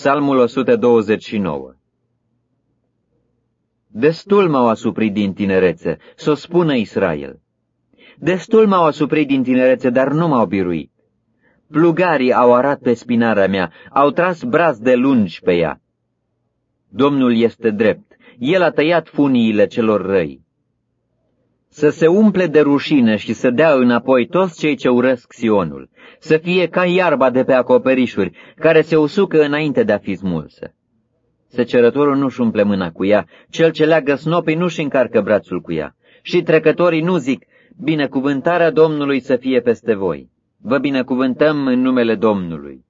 Psalmul 129 Destul m-au asuprit din tinerețe, să o spună Israel. Destul m-au asuprit din tinerețe, dar nu m-au biruit. Plugarii au arat pe spinarea mea, au tras braz de lungi pe ea. Domnul este drept, El a tăiat funiile celor răi. Să se umple de rușine și să dea înapoi toți cei ce urăsc Sionul, să fie ca iarba de pe acoperișuri, care se usucă înainte de a fi smulsă. Secerătorul nu-și umple mâna cu ea, cel ce leagă snopii nu-și încarcă brațul cu ea. Și trecătorii nu zic, binecuvântarea Domnului să fie peste voi. Vă binecuvântăm în numele Domnului.